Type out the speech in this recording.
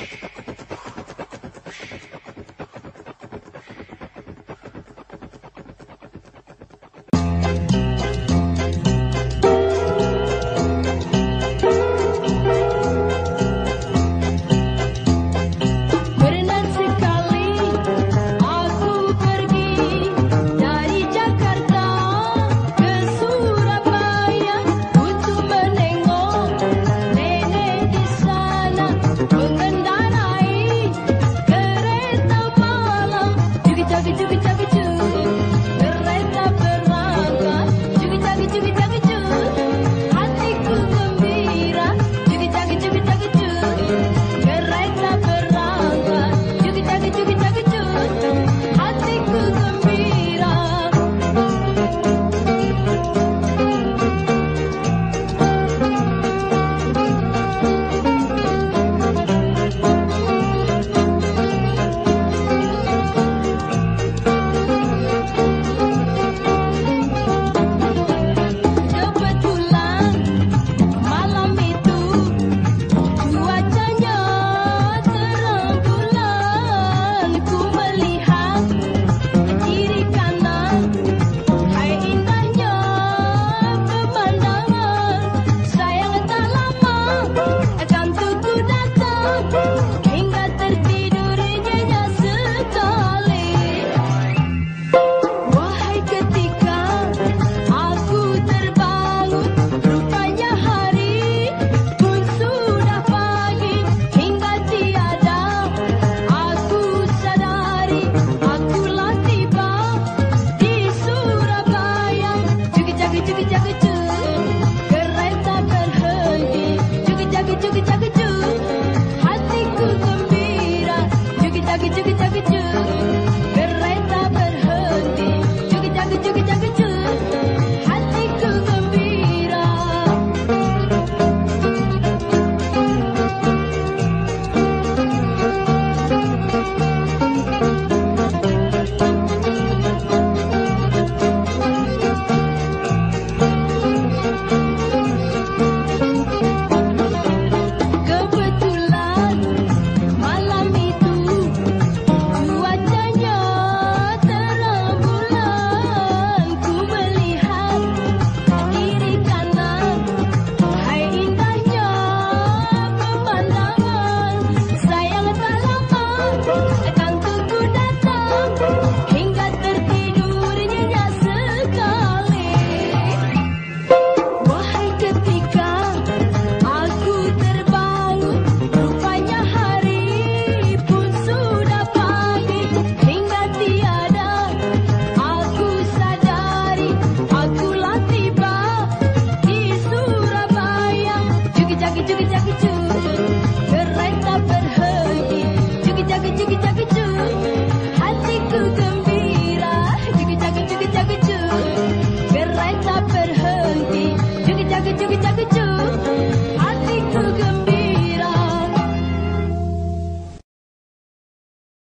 you Dooby dooby like a.